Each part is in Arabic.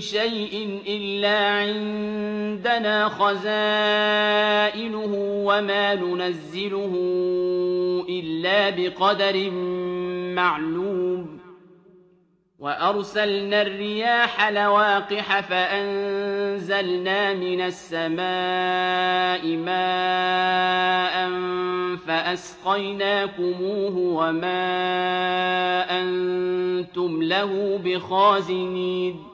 شيء إلا عندنا خزائنه وما ننزله إلا بقدر معلوم. وأرسلنا الرياح لواقح فأنزلنا من السماء ماء فأسقيناكموه وما أنتم له بخازنين.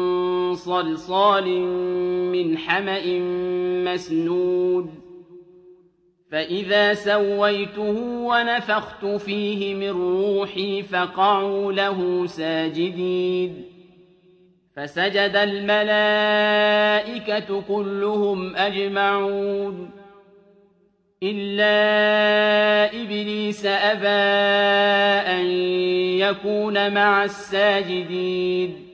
صلصال من حمأ مسنون فإذا سويته ونفخت فيه من روحي فقعوا له ساجدين. فسجد الملائكة كلهم أجمعون. إلا إبليس أبى أن يكون مع الساجدين.